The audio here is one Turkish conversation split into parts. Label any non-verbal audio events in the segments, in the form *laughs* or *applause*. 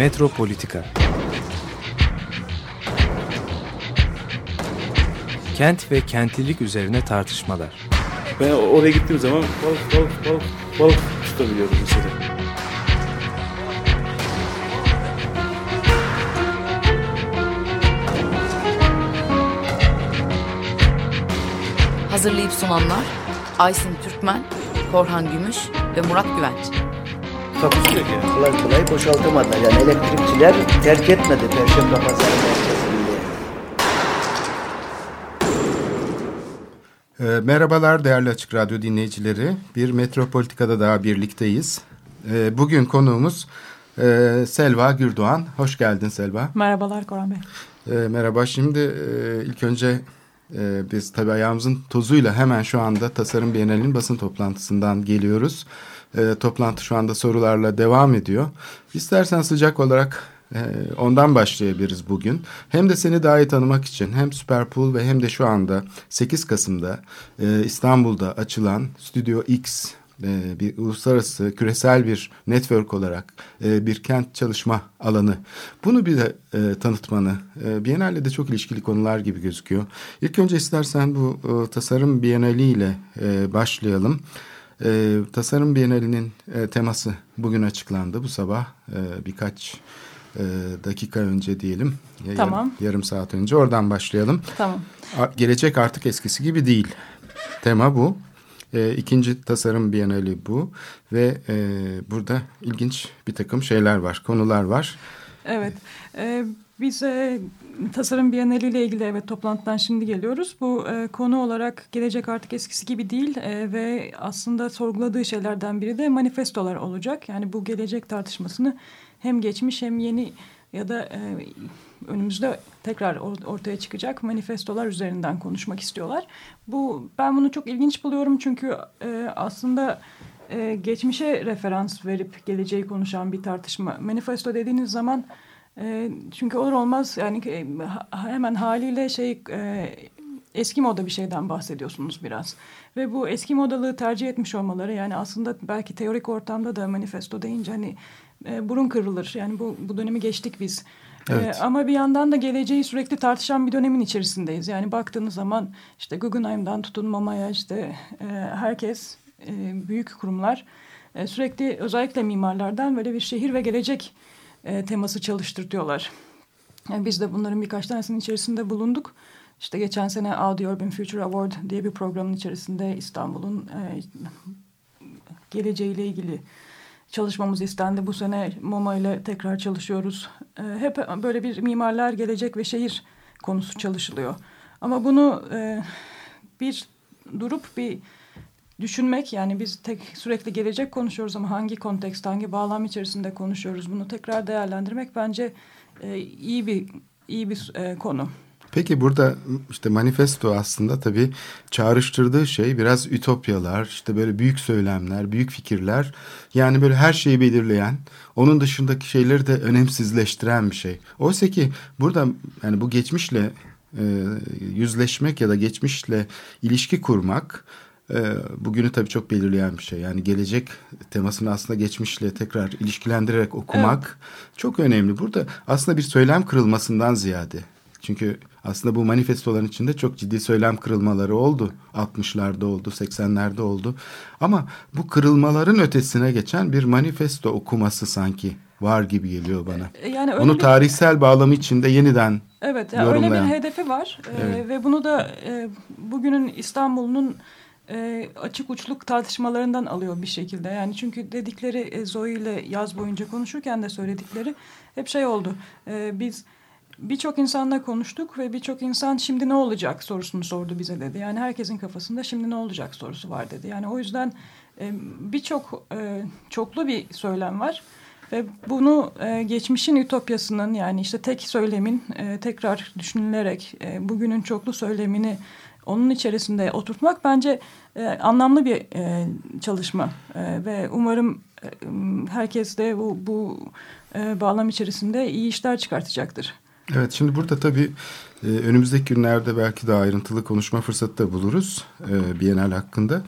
Metropolitika Kent ve kentlilik üzerine tartışmalar. Ben oraya gittiğim zaman balık balık balık balık tutabiliyorum mesela. Hazırlayıp sunanlar Aysin Türkmen, Korhan Gümüş ve Murat Güvenç. Takusuyor yani. Kolay kolay boşaltamadılar. Yani elektrikçiler terk etmedi Perşembe Pazarı merkezinde. E, merhabalar değerli Açık Radyo dinleyicileri. Bir Metropolitika'da daha birlikteyiz. E, bugün konuğumuz e, Selva Gürdoğan. Hoş geldin Selva. Merhabalar Koran Bey. E, merhaba. Şimdi e, ilk önce e, biz tabii ayağımızın tozuyla hemen şu anda Tasarım Bienali'nin basın toplantısından geliyoruz. E, toplantı şu anda sorularla devam ediyor. İstersen sıcak olarak e, ondan başlayabiliriz bugün. Hem de seni daha iyi tanımak için hem Superpool ve hem de şu anda 8 Kasım'da e, İstanbul'da açılan Studio X e, bir uluslararası küresel bir network olarak e, bir kent çalışma alanı. Bunu bir de e, tanıtmanı e, Biennale de çok ilişkili konular gibi gözüküyor. İlk önce istersen bu e, tasarım Biennale ile e, başlayalım. E, tasarım Biennale'nin e, teması bugün açıklandı bu sabah e, birkaç e, dakika önce diyelim. Ya, Tamam. Yarım, yarım saat önce oradan başlayalım. Tamam. A- Gelecek artık eskisi gibi değil. Tema bu. E, ikinci tasarım bienali bu ve e, burada ilginç bir takım şeyler var, konular var. Evet. Ee, biz e, Tasarım Bienali ile ilgili evet toplantıdan şimdi geliyoruz. Bu e, konu olarak gelecek artık eskisi gibi değil e, ve aslında sorguladığı şeylerden biri de manifestolar olacak. Yani bu gelecek tartışmasını hem geçmiş hem yeni ya da e, önümüzde tekrar or- ortaya çıkacak manifestolar üzerinden konuşmak istiyorlar. Bu ben bunu çok ilginç buluyorum çünkü e, aslında e, geçmişe referans verip geleceği konuşan bir tartışma. Manifesto dediğiniz zaman e, çünkü olur olmaz yani e, hemen haliyle şey e, eski moda bir şeyden bahsediyorsunuz biraz. Ve bu eski modalığı tercih etmiş olmaları yani aslında belki teorik ortamda da manifesto deyince hani e, burun kırılır. Yani bu, bu dönemi geçtik biz. Evet. E, ama bir yandan da geleceği sürekli tartışan bir dönemin içerisindeyiz. Yani baktığınız zaman işte Guggenheim'dan tutun Mama'ya işte e, herkes e, büyük kurumlar e, sürekli özellikle mimarlardan böyle bir şehir ve gelecek e, teması çalıştırtıyorlar. Yani biz de bunların birkaç tanesinin içerisinde bulunduk. İşte geçen sene Audi Urban Future Award diye bir programın içerisinde İstanbul'un e, geleceğiyle ilgili çalışmamız istendi. Bu sene MoMA ile tekrar çalışıyoruz. E, hep böyle bir mimarlar, gelecek ve şehir konusu çalışılıyor. Ama bunu e, bir durup bir düşünmek yani biz tek sürekli gelecek konuşuyoruz ama hangi kontekst, hangi bağlam içerisinde konuşuyoruz bunu tekrar değerlendirmek bence e, iyi bir iyi bir e, konu. Peki burada işte manifesto aslında tabii çağrıştırdığı şey biraz ütopyalar, işte böyle büyük söylemler, büyük fikirler. Yani böyle her şeyi belirleyen, onun dışındaki şeyleri de önemsizleştiren bir şey. Oysa ki burada yani bu geçmişle e, yüzleşmek ya da geçmişle ilişki kurmak bugünü tabii çok belirleyen bir şey. Yani gelecek temasını aslında geçmişle tekrar ilişkilendirerek okumak çok önemli. Burada aslında bir söylem kırılmasından ziyade çünkü aslında bu manifestoların içinde çok ciddi söylem kırılmaları oldu. 60'larda oldu, 80'lerde oldu. Ama bu kırılmaların ötesine geçen bir manifesto okuması sanki var gibi geliyor bana. E, Yani Onu bir- tarihsel bağlamı içinde yeniden Evet, yani öyle bir hedefi var Ee, Evet. ve bunu da e, bugünün İstanbul'un e, açık uçluk tartışmalarından alıyor bir şekilde. Yani çünkü dedikleri e, Zoe ile yaz boyunca konuşurken de söyledikleri hep şey oldu. E, biz birçok insanla konuştuk ve birçok insan şimdi ne olacak sorusunu sordu bize dedi. Yani herkesin kafasında şimdi ne olacak sorusu var dedi. Yani o yüzden e, birçok e, çoklu bir söylem var. Ve bunu e, geçmişin ütopyasının yani işte tek söylemin e, tekrar düşünülerek e, bugünün çoklu söylemini onun içerisinde oturtmak bence e, anlamlı bir e, çalışma. E, ve umarım e, herkes de bu, bu e, bağlam içerisinde iyi işler çıkartacaktır. Evet şimdi burada tabii e, önümüzdeki günlerde belki daha ayrıntılı konuşma fırsatı da buluruz e, Bienal hakkında.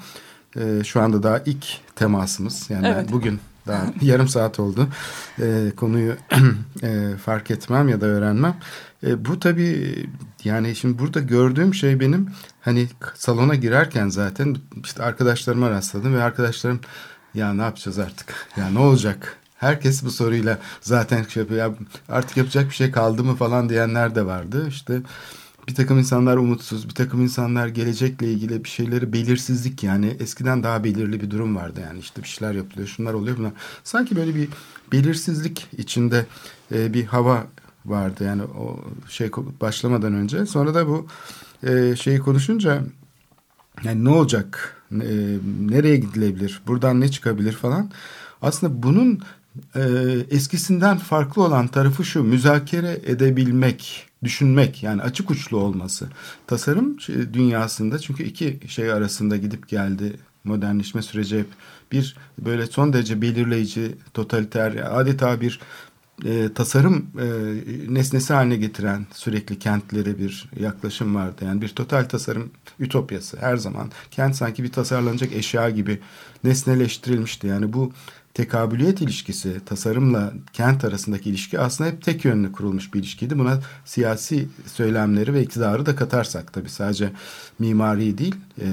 E, şu anda daha ilk temasımız yani Evet. bugün Daha *laughs* yarım saat oldu. E, konuyu *clears throat* e, fark etmem ya da öğrenmem. E, bu tabii yani şimdi burada gördüğüm şey benim hani salona girerken zaten işte arkadaşlarıma rastladım ve arkadaşlarım ya ne yapacağız artık? Ya ne olacak? Herkes bu soruyla zaten şey yapıyor. Ya artık yapacak bir şey kaldı mı falan diyenler de vardı. İşte bir takım insanlar umutsuz, bir takım insanlar gelecekle ilgili bir şeyleri belirsizlik yani eskiden daha belirli bir durum vardı yani işte bir şeyler yapılıyor, şunlar oluyor bunlar. Sanki böyle bir belirsizlik içinde e, bir hava vardı yani o şey başlamadan önce. Sonra da bu e, şeyi konuşunca yani ne olacak, e, nereye gidilebilir, buradan ne çıkabilir falan. Aslında bunun e, eskisinden farklı olan tarafı şu müzakere edebilmek, düşünmek yani açık uçlu olması. Tasarım dünyasında çünkü iki şey arasında gidip geldi modernleşme süreci hep bir böyle son derece belirleyici, totaliter, adeta bir e, tasarım e, nesnesi haline getiren sürekli kentlere bir yaklaşım vardı. Yani bir total tasarım ütopyası her zaman. Kent sanki bir tasarlanacak eşya gibi nesneleştirilmişti. Yani bu tekabüliyet ilişkisi, tasarımla kent arasındaki ilişki aslında hep tek yönlü kurulmuş bir ilişkiydi. Buna siyasi söylemleri ve iktidarı da katarsak tabii sadece mimari değil, e,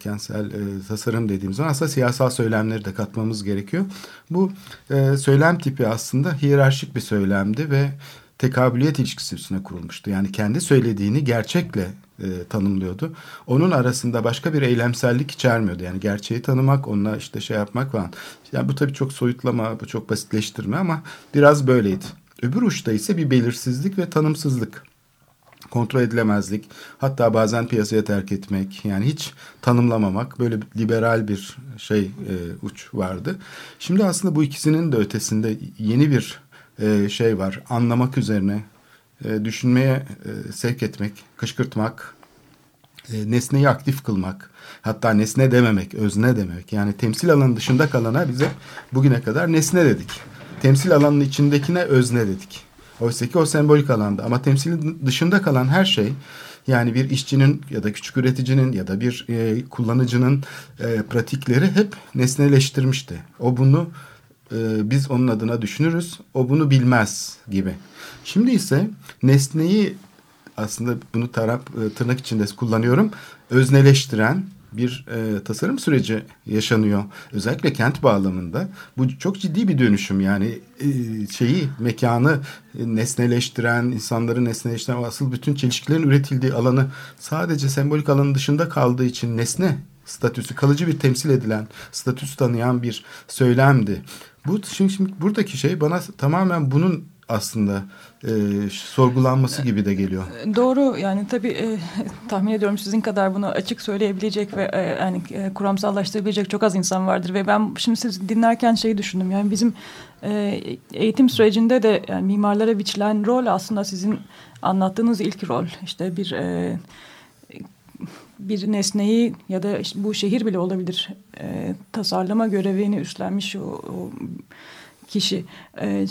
kentsel e, tasarım dediğimiz zaman aslında siyasal söylemleri de katmamız gerekiyor. Bu e, söylem tipi aslında hiyerarşik bir söylemdi ve tekabüliyet ilişkisi üstüne kurulmuştu. Yani kendi söylediğini gerçekle e, tanımlıyordu. Onun arasında başka bir eylemsellik içermiyordu. Yani gerçeği tanımak, onunla işte şey yapmak falan. Yani bu tabii çok soyutlama, bu çok basitleştirme ama biraz böyleydi. Öbür uçta ise bir belirsizlik ve tanımsızlık. Kontrol edilemezlik, hatta bazen piyasaya terk etmek, yani hiç tanımlamamak, böyle liberal bir şey e, uç vardı. Şimdi aslında bu ikisinin de ötesinde yeni bir e, şey var. Anlamak üzerine, e, düşünmeye e, sevk etmek, kışkırtmak, nesneyi aktif kılmak, hatta nesne dememek, özne demek. Yani temsil alanı dışında kalana bize bugüne kadar nesne dedik. Temsil alanının içindekine özne dedik. Oysa ki o sembolik alanda ama temsilin dışında kalan her şey yani bir işçinin ya da küçük üreticinin ya da bir e, kullanıcının e, pratikleri hep nesneleştirmişti. O bunu e, biz onun adına düşünürüz, o bunu bilmez gibi. Şimdi ise nesneyi aslında bunu taraf, e, tırnak içinde kullanıyorum. Özneleştiren bir e, tasarım süreci yaşanıyor. Özellikle kent bağlamında. Bu çok ciddi bir dönüşüm yani e, şeyi mekanı e, nesneleştiren, insanları nesneleştiren asıl bütün çelişkilerin üretildiği alanı sadece sembolik alanın dışında kaldığı için nesne statüsü kalıcı bir temsil edilen statüsü tanıyan bir söylemdi. Bu şimdi, şimdi buradaki şey bana tamamen bunun aslında e, sorgulanması gibi de geliyor. E, doğru. Yani tabii e, tahmin ediyorum sizin kadar bunu açık söyleyebilecek ve e, yani e, kuramsallaştırabilecek çok az insan vardır ve ben şimdi siz dinlerken şeyi düşündüm. Yani bizim e, eğitim sürecinde de yani mimarlara biçilen rol aslında sizin anlattığınız ilk rol. İşte bir e, bir nesneyi ya da işte bu şehir bile olabilir e, tasarlama görevini üstlenmiş o, o kişi. E,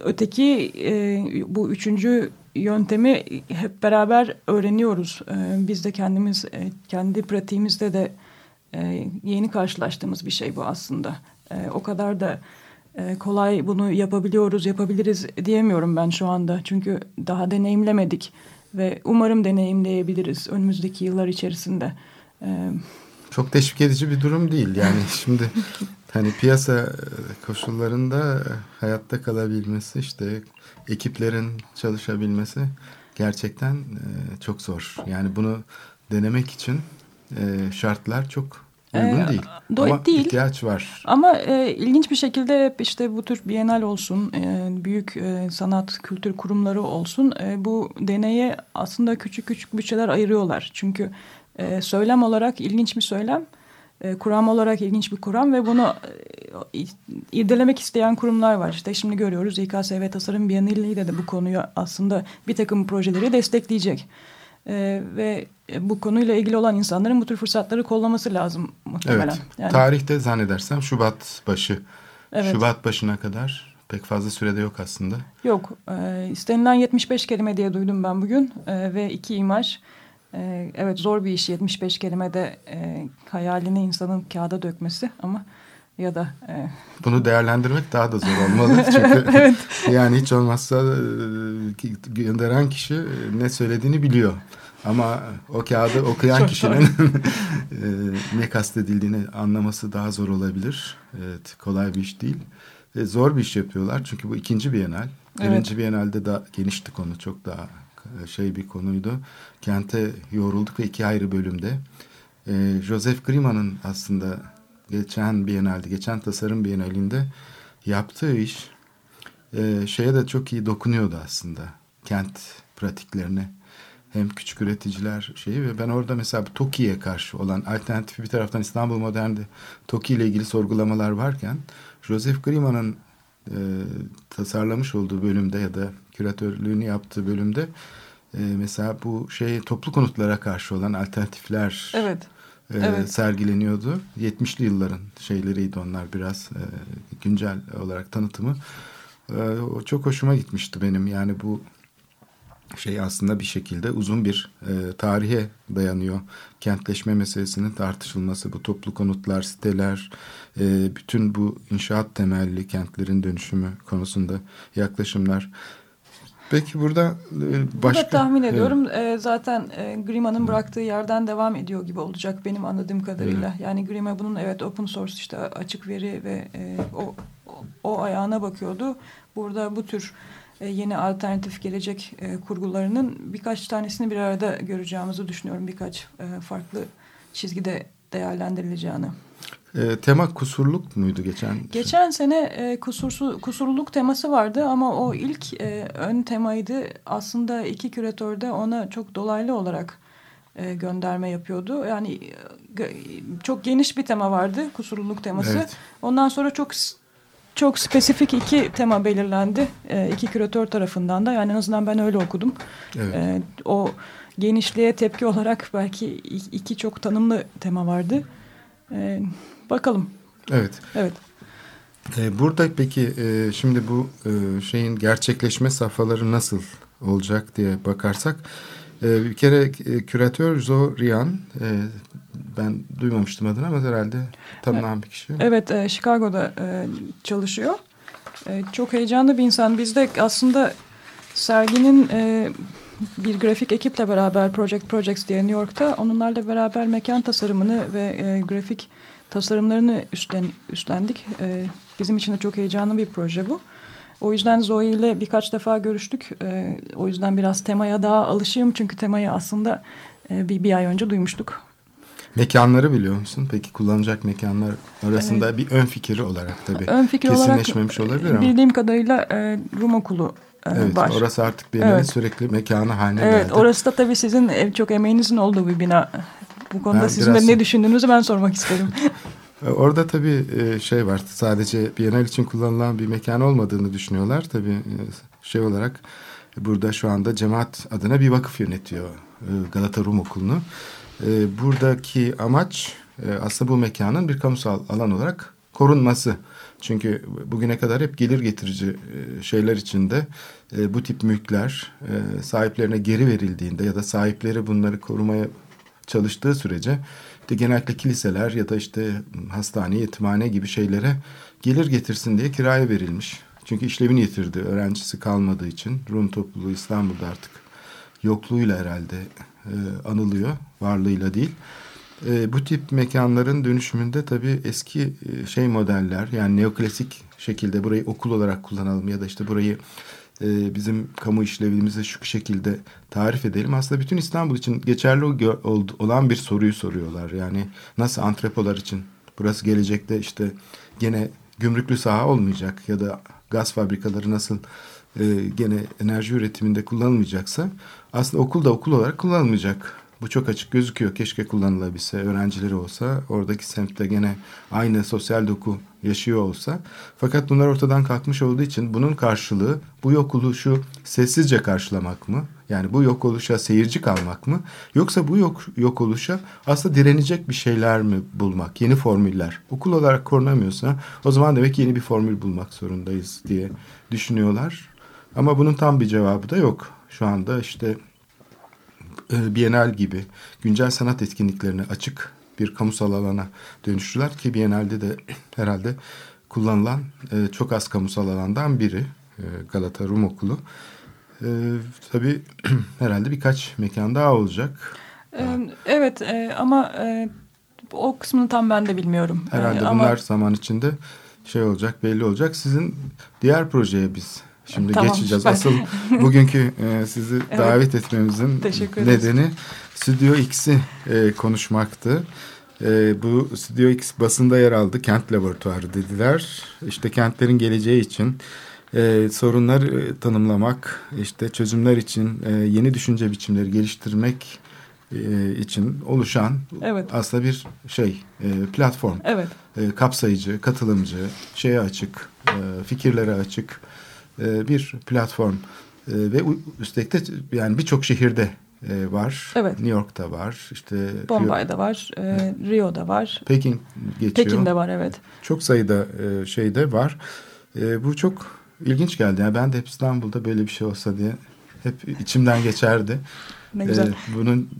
öteki e, bu üçüncü yöntemi hep beraber öğreniyoruz. E, biz de kendimiz e, kendi pratiğimizde de e, yeni karşılaştığımız bir şey bu aslında. E, o kadar da e, kolay bunu yapabiliyoruz, yapabiliriz diyemiyorum ben şu anda. Çünkü daha deneyimlemedik ve umarım deneyimleyebiliriz önümüzdeki yıllar içerisinde. E, Çok teşvik edici bir durum değil. Yani *laughs* şimdi hani piyasa koşullarında hayatta kalabilmesi işte ekiplerin çalışabilmesi gerçekten e, çok zor. Yani bunu denemek için e, şartlar çok uygun ee, değil. Ama değil. ihtiyaç var. Ama e, ilginç bir şekilde hep işte bu tür bienal olsun, e, büyük e, sanat kültür kurumları olsun e, bu deneye aslında küçük küçük bütçeler ayırıyorlar. Çünkü e, söylem olarak ilginç bir söylem, e, kuram olarak ilginç bir kuram ve bunu e, irdelemek isteyen kurumlar var. İşte şimdi görüyoruz İKSV Tasarım Bienali'yle de bu konuyu aslında bir takım projeleri destekleyecek. E, ve bu konuyla ilgili olan insanların bu tür fırsatları kollaması lazım muhtemelen. Evet. Yani, Tarihte zannedersem Şubat başı. Evet. Şubat başına kadar pek fazla sürede yok aslında. Yok. E, istenilen 75 kelime diye duydum ben bugün e, ve iki imaj. E, evet zor bir iş 75 kelimede e, hayalini insanın kağıda dökmesi ama ya da e, Bunu değerlendirmek daha da zor *laughs* olmalı. Çünkü evet. *laughs* yani hiç olmazsa e, gönderen kişi ne söylediğini biliyor. Ama o kağıdı okuyan Çok kişinin *laughs* e, ne kastedildiğini anlaması daha zor olabilir. Evet, kolay bir iş değil. E, zor bir iş yapıyorlar çünkü bu ikinci Bienal. Evet. Birinci Bienal'de daha genişti konu çok daha e, şey bir konuydu. Kente yorulduk ve iki ayrı bölümde. E, Joseph Grima'nın aslında geçen Bienal'de, geçen tasarım Bienal'inde yaptığı iş e, şeye de çok iyi dokunuyordu aslında. Kent pratiklerine. Hem küçük üreticiler şeyi ve ben orada mesela TOKİ'ye karşı olan alternatifi bir taraftan İstanbul Modern'de TOKİ ile ilgili sorgulamalar varken Joseph Grima'nın e, tasarlamış olduğu bölümde ya da küratörlüğünü yaptığı bölümde e, mesela bu şey toplu konutlara karşı olan alternatifler Evet. E, Evet. sergileniyordu. 70'li yılların şeyleriydi onlar biraz e, güncel olarak tanıtımı. E, o çok hoşuma gitmişti benim. Yani bu şey aslında bir şekilde uzun bir e, tarihe dayanıyor. Kentleşme meselesinin tartışılması, bu toplu konutlar, siteler, e, bütün bu inşaat temelli kentlerin dönüşümü konusunda yaklaşımlar. Peki burada e, başka... Burada tahmin Evet. ediyorum e, zaten e, Grima'nın bıraktığı yerden devam ediyor gibi olacak benim anladığım kadarıyla. Yani Grima bunun evet open source işte açık veri ve e, o, o, ayağına bakıyordu. Burada bu tür yeni alternatif gelecek kurgularının birkaç tanesini bir arada göreceğimizi düşünüyorum. Birkaç farklı çizgide değerlendirileceğini. E, tema kusurluk muydu geçen? Geçen sene e, kusursu, kusurluluk teması vardı ama o ilk e, ön temaydı. Aslında iki küratör de ona çok dolaylı olarak e, gönderme yapıyordu. Yani e, çok geniş bir tema vardı kusurluluk teması. Evet. Ondan sonra çok çok spesifik iki tema belirlendi. E, iki küratör tarafından da yani en azından ben öyle okudum. Evet. E, o genişliğe tepki olarak belki iki çok tanımlı tema vardı. E, bakalım. Evet. Evet. E, burada peki e, şimdi bu e, şeyin gerçekleşme safhaları nasıl olacak diye bakarsak e, bir kere e, küratör Zo Rian e, ben duymamıştım adını ama herhalde tanınan bir kişi. Evet, e, Chicago'da e, çalışıyor. E, çok heyecanlı bir insan. Biz de aslında serginin e, bir grafik ekiple beraber Project Projects diye New York'ta onlarla beraber mekan tasarımını ve e, grafik tasarımlarını üstlen, üstlendik. E, bizim için de çok heyecanlı bir proje bu. O yüzden Zoe ile birkaç defa görüştük. E, o yüzden biraz temaya daha alışığım. Çünkü temayı aslında e, bir, bir ay önce duymuştuk. Mekanları biliyor musun? Peki kullanacak mekanlar arasında bir ön fikri olarak tabii. Ön fikir Kesinleşmemiş olarak olabilir ama. bildiğim kadarıyla e, Rum okulu e, Evet, var. orası artık bir Evet. sürekli mekanı haline Evet, geldi. orası da tabii sizin e, çok emeğinizin olduğu bir bina. Bu konuda Ben sizin biraz- ne düşündüğünüzü ben sormak isterim. *laughs* E, Orada tabii e, şey var. Sadece Bienal için kullanılan bir mekan olmadığını düşünüyorlar. Tabii e, şey olarak burada şu anda cemaat adına bir vakıf yönetiyor Galata Rum Okulu'nu. Buradaki amaç aslında bu mekanın bir kamusal alan olarak korunması. Çünkü bugüne kadar hep gelir getirici şeyler içinde bu tip mülkler sahiplerine geri verildiğinde ya da sahipleri bunları korumaya çalıştığı sürece de genellikle kiliseler ya da işte hastane, yetimhane gibi şeylere gelir getirsin diye kiraya verilmiş. Çünkü işlevini yitirdi öğrencisi kalmadığı için. Rum topluluğu İstanbul'da artık yokluğuyla herhalde e, anılıyor, varlığıyla değil. E, bu tip mekanların dönüşümünde tabii eski e, şey modeller yani neoklasik şekilde burayı okul olarak kullanalım ya da işte burayı e, bizim kamu işlevimize şu şekilde tarif edelim. Aslında bütün İstanbul için geçerli olan bir soruyu soruyorlar. Yani nasıl antrepolar için burası gelecekte işte gene gümrüklü saha olmayacak ya da gaz fabrikaları nasıl e, gene enerji üretiminde kullanılmayacaksa aslında okul da okul olarak kullanılmayacak. Bu çok açık gözüküyor. Keşke kullanılabilse, öğrencileri olsa, oradaki semtte gene aynı sosyal doku yaşıyor olsa. Fakat bunlar ortadan kalkmış olduğu için bunun karşılığı bu yok oluşu sessizce karşılamak mı? Yani bu yok oluşa seyirci kalmak mı? Yoksa bu yok, yok oluşa aslında direnecek bir şeyler mi bulmak? Yeni formüller. Okul olarak korunamıyorsa o zaman demek yeni bir formül bulmak zorundayız diye düşünüyorlar. Ama bunun tam bir cevabı da yok. Şu anda işte Bienal gibi güncel sanat etkinliklerine açık bir kamusal alana dönüştüler ki Biennale'de de *clears throat* herhalde kullanılan e, çok az kamusal alandan biri e, Galata Rum Okulu. E, tabii *clears throat* herhalde birkaç mekan daha olacak. Ee, evet e, ama e, o kısmını tam ben de bilmiyorum. Herhalde Ee, ama bunlar zaman içinde şey olacak belli olacak. Sizin diğer projeye biz şimdi Tamam, geçeceğiz. süper. Asıl bugünkü e, sizi Evet. davet etmemizin nedeni Stüdyo X'i e, konuşmaktı. E, bu Stüdyo X basında yer aldı. Kent laboratuvarı dediler. İşte kentlerin geleceği için e, sorunları e, tanımlamak, işte çözümler için e, yeni düşünce biçimleri geliştirmek e, için oluşan Evet. aslında bir şey e, platform evet. e, kapsayıcı, katılımcı, şeye açık, e, fikirlere açık e, bir platform. E, ve üstelik de yani birçok şehirde e, var. Evet. New York'ta var. işte Bombay'da var, e, Rio'da var, Pekin geçiyor. Pekin'de var evet. Çok sayıda e, şeyde var. E, bu çok ilginç geldi. Yani ben de hep İstanbul'da böyle bir şey olsa diye hep içimden geçerdi. Ne güzel. E, bunun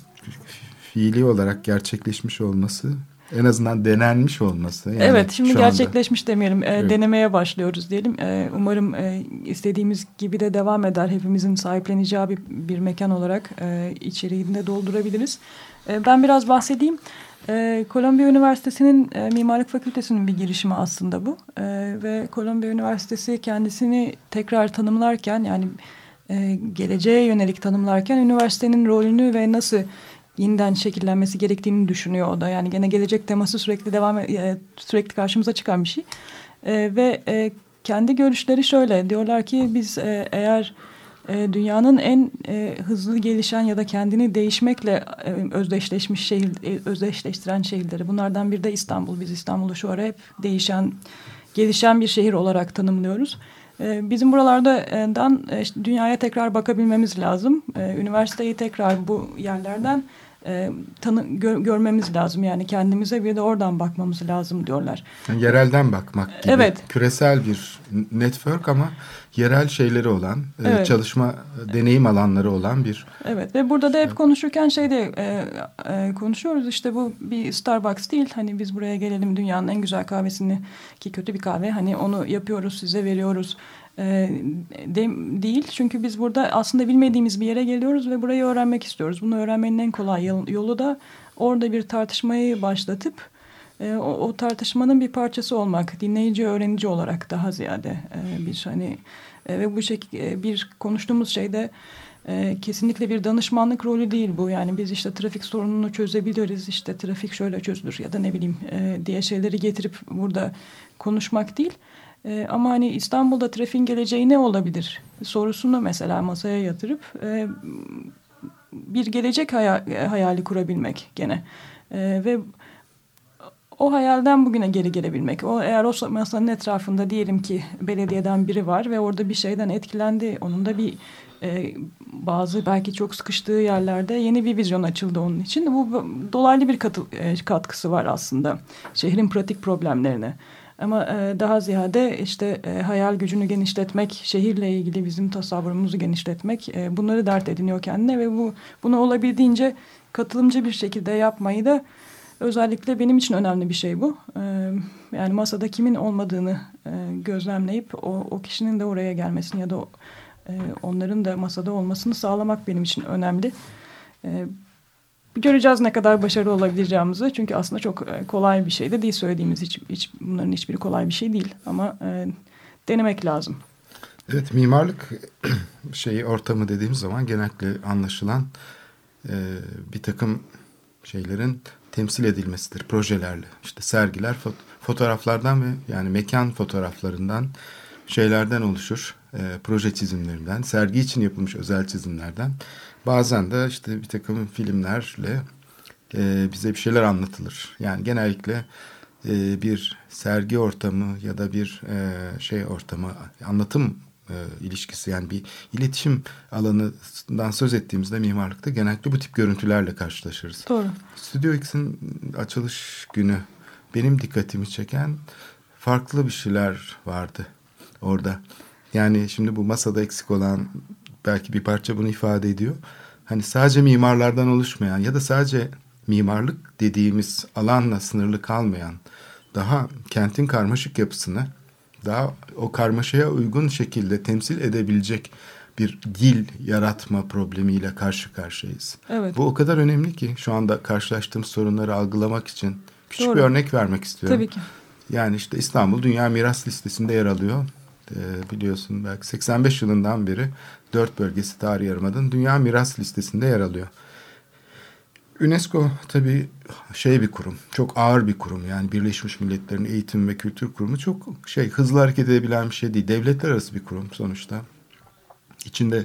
fiili olarak gerçekleşmiş olması en azından denenmiş olması. Yani evet şimdi şu anda- gerçekleşmiş demeyelim. E, Evet. Denemeye başlıyoruz diyelim. E, umarım e, istediğimiz gibi de devam eder. Hepimizin sahipleneceği bir, bir mekan olarak e, içeriğini de doldurabiliriz. E, ben biraz bahsedeyim. E, Kolombiya Üniversitesi'nin e, Mimarlık Fakültesi'nin bir girişimi aslında bu. E, ve Kolombiya Üniversitesi kendisini tekrar tanımlarken yani e, geleceğe yönelik tanımlarken üniversitenin rolünü ve nasıl yeniden şekillenmesi gerektiğini düşünüyor o da. Yani gene gelecek teması sürekli devam e, sürekli karşımıza çıkan bir şey. E, ve e, kendi görüşleri şöyle diyorlar ki biz e, eğer e, dünyanın en e, hızlı gelişen ya da kendini değişmekle e, özdeşleşmiş şehir e, özdeşleştiren şehirleri bunlardan biri de İstanbul. Biz İstanbul'u şu ara hep değişen gelişen bir şehir olarak tanımlıyoruz. E, Bizim buralardan e, işte dünyaya tekrar bakabilmemiz lazım. E, Üniversiteyi tekrar bu yerlerden e, tanı, gö- görmemiz lazım. Yani kendimize bir de oradan bakmamız lazım diyorlar. Yani yerelden bakmak gibi. Evet. Küresel bir network ama yerel şeyleri olan, e, Evet. çalışma, e, deneyim alanları olan bir Evet ve burada da hep konuşurken şey de e, e, konuşuyoruz. İşte bu bir Starbucks değil. Hani biz buraya gelelim dünyanın en güzel kahvesini ki kötü bir kahve. Hani onu yapıyoruz size veriyoruz e, de, değil. Çünkü biz burada aslında bilmediğimiz bir yere geliyoruz ve burayı öğrenmek istiyoruz. Bunu öğrenmenin en kolay yol- yolu da orada bir tartışmayı başlatıp e, o, o tartışmanın bir parçası olmak dinleyici öğrenici olarak daha ziyade e, bir hani e, ve bu şekilde bir konuştuğumuz şeyde e, kesinlikle bir danışmanlık rolü değil bu. Yani biz işte trafik sorununu çözebiliriz. işte trafik şöyle çözülür ya da ne bileyim e, diye şeyleri getirip burada konuşmak değil. E, ama hani İstanbul'da trafiğin geleceği ne olabilir sorusunu mesela masaya yatırıp e, bir gelecek haya- hayali kurabilmek gene. E, ve o hayalden bugüne geri gelebilmek. O eğer o masanın etrafında diyelim ki belediyeden biri var ve orada bir şeyden etkilendi. Onun da bir e, bazı belki çok sıkıştığı yerlerde yeni bir vizyon açıldı onun için. Bu dolaylı bir katı, e, katkısı var aslında şehrin pratik problemlerine. Ama e, daha ziyade işte e, hayal gücünü genişletmek, şehirle ilgili bizim tasavvurumuzu genişletmek e, bunları dert ediniyor kendine ve bu bunu olabildiğince katılımcı bir şekilde yapmayı da özellikle benim için önemli bir şey bu. Ee, yani masada kimin olmadığını e, gözlemleyip o, o kişinin de oraya gelmesini ya da e, onların da masada olmasını sağlamak benim için önemli. Ee, göreceğiz ne kadar başarılı olabileceğimizi. Çünkü aslında çok e, kolay bir şey de değil söylediğimiz hiç, hiç bunların hiçbiri kolay bir şey değil. Ama denemek lazım. Evet mimarlık *clears throat* şeyi ortamı dediğimiz zaman genellikle anlaşılan bir takım şeylerin temsil edilmesidir projelerle. İşte sergiler fot fotoğraflardan ve yani mekan fotoğraflarından şeylerden oluşur. E, proje çizimlerinden, sergi için yapılmış özel çizimlerden. Bazen de işte bir takım filmlerle e, bize bir şeyler anlatılır. Yani genellikle e, bir sergi ortamı ya da bir e, şey ortamı, anlatım e, ilişkisi yani bir iletişim alanından söz ettiğimizde mimarlıkta genellikle bu tip görüntülerle karşılaşırız. Doğru. Studio X'in açılış günü benim dikkatimi çeken farklı bir şeyler vardı orada. Yani şimdi bu masada eksik olan belki bir parça bunu ifade ediyor. Hani sadece mimarlardan oluşmayan ya da sadece mimarlık dediğimiz alanla sınırlı kalmayan daha kentin karmaşık yapısını daha o karmaşaya uygun şekilde temsil edebilecek bir dil yaratma problemiyle karşı karşıyayız. Evet. Bu o kadar önemli ki şu anda karşılaştığımız sorunları algılamak için küçük Doğru. bir örnek vermek istiyorum. Tabii ki. Yani işte İstanbul Dünya Miras Listesi'nde yer alıyor. Ee, biliyorsun belki 85 yılından beri dört bölgesi tarihi yarımadın Dünya Miras Listesi'nde yer alıyor. UNESCO tabii şey bir kurum, çok ağır bir kurum. Yani Birleşmiş Milletler'in eğitim ve kültür kurumu çok şey hızlı hareket edebilen bir şey değil. Devletler arası bir kurum sonuçta. İçinde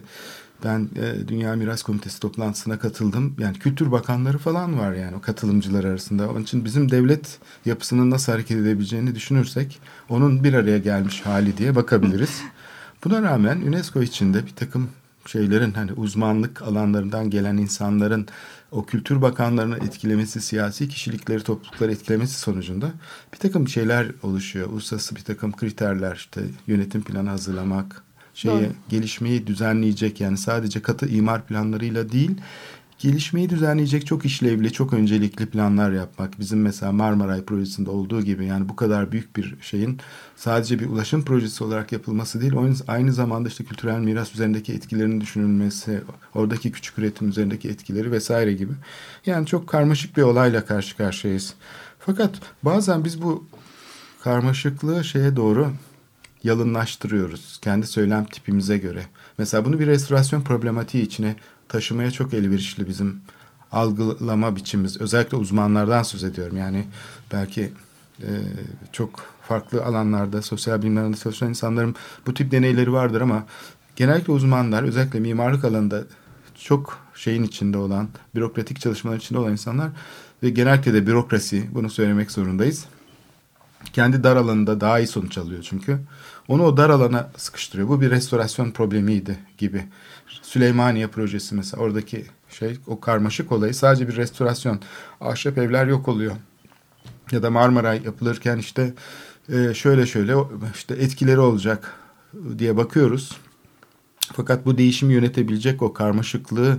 ben e, Dünya Miras Komitesi toplantısına katıldım. Yani kültür bakanları falan var yani o katılımcılar arasında. Onun için bizim devlet yapısının nasıl hareket edebileceğini düşünürsek onun bir araya gelmiş hali diye bakabiliriz. *laughs* Buna rağmen UNESCO içinde bir takım şeylerin hani uzmanlık alanlarından gelen insanların o kültür bakanlarını etkilemesi, siyasi kişilikleri, toplulukları etkilemesi sonucunda bir takım şeyler oluşuyor. Uluslararası bir takım kriterler işte yönetim planı hazırlamak, şeyi Doğru. gelişmeyi düzenleyecek yani sadece katı imar planlarıyla değil gelişmeyi düzenleyecek çok işlevli, çok öncelikli planlar yapmak. Bizim mesela Marmaray projesinde olduğu gibi yani bu kadar büyük bir şeyin sadece bir ulaşım projesi olarak yapılması değil, aynı zamanda işte kültürel miras üzerindeki etkilerinin düşünülmesi, oradaki küçük üretim üzerindeki etkileri vesaire gibi. Yani çok karmaşık bir olayla karşı karşıyayız. Fakat bazen biz bu karmaşıklığı şeye doğru yalınlaştırıyoruz kendi söylem tipimize göre. Mesela bunu bir restorasyon problematiği içine taşımaya çok elverişli bizim algılama biçimimiz. Özellikle uzmanlardan söz ediyorum. Yani belki e, çok farklı alanlarda, sosyal bilimlerde çalışan insanların bu tip deneyleri vardır ama genellikle uzmanlar, özellikle mimarlık alanında çok şeyin içinde olan, bürokratik çalışmalar içinde olan insanlar ve genellikle de bürokrasi, bunu söylemek zorundayız kendi dar alanında daha iyi sonuç alıyor çünkü. Onu o dar alana sıkıştırıyor. Bu bir restorasyon problemiydi gibi. Süleymaniye projesi mesela oradaki şey o karmaşık olayı sadece bir restorasyon. Ahşap evler yok oluyor. Ya da Marmaray yapılırken işte e, şöyle şöyle işte etkileri olacak diye bakıyoruz. Fakat bu değişimi yönetebilecek o karmaşıklığı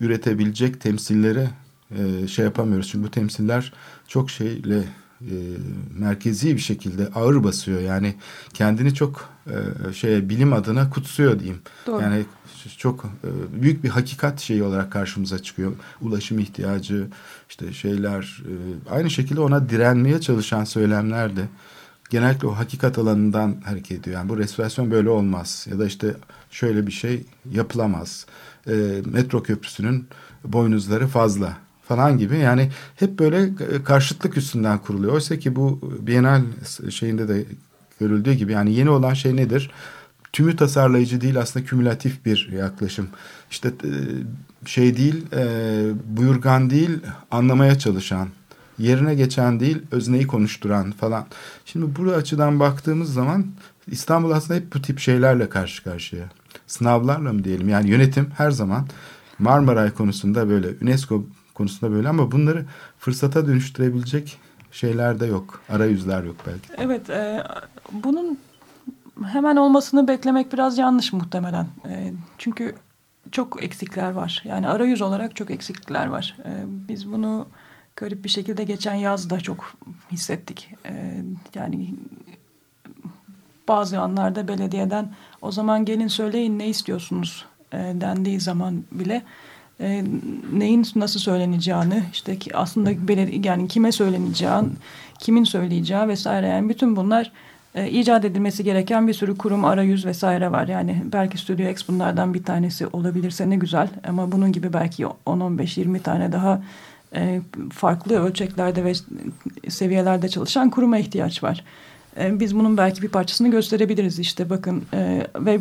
üretebilecek temsilleri e, şey yapamıyoruz. Çünkü bu temsiller çok şeyle e, merkezi bir şekilde ağır basıyor. Yani kendini çok e, şeye bilim adına kutsuyor diyeyim. Doğru. Yani çok e, büyük bir hakikat şeyi olarak karşımıza çıkıyor. Ulaşım ihtiyacı, işte şeyler e, aynı şekilde ona direnmeye çalışan söylemler de genellikle o hakikat alanından hareket ediyor. Yani bu restorasyon böyle olmaz ya da işte şöyle bir şey yapılamaz. E, metro köprüsünün boynuzları fazla falan gibi yani hep böyle e, karşıtlık üstünden kuruluyor. Oysa ki bu Bienal şeyinde de görüldüğü gibi yani yeni olan şey nedir? Tümü tasarlayıcı değil aslında kümülatif bir yaklaşım. İşte e, şey değil, e, buyurgan değil, anlamaya çalışan, yerine geçen değil, özneyi konuşturan falan. Şimdi bu açıdan baktığımız zaman İstanbul aslında hep bu tip şeylerle karşı karşıya. Sınavlarla mı diyelim? Yani yönetim her zaman Marmaray konusunda böyle, UNESCO konusunda böyle ama bunları fırsata dönüştürebilecek şeyler de yok. Arayüzler yok belki. Evet, e, bunun hemen olmasını beklemek biraz yanlış muhtemelen. E, çünkü çok eksikler var. Yani arayüz olarak çok eksiklikler var. E, biz bunu garip bir şekilde geçen yaz da çok hissettik. E, yani bazı anlarda belediyeden o zaman gelin söyleyin ne istiyorsunuz e, dendiği zaman bile e, neyin nasıl söyleneceğini işte ki aslında beledi yani kime söyleneceğini kimin söyleyeceği vesaire yani bütün bunlar e, icat edilmesi gereken bir sürü kurum arayüz vesaire var yani belki Studio X bunlardan bir tanesi olabilirse ne güzel ama bunun gibi belki 10-15-20 tane daha e, farklı ölçeklerde ve seviyelerde çalışan kuruma ihtiyaç var. E, biz bunun belki bir parçasını gösterebiliriz. İşte bakın e, ve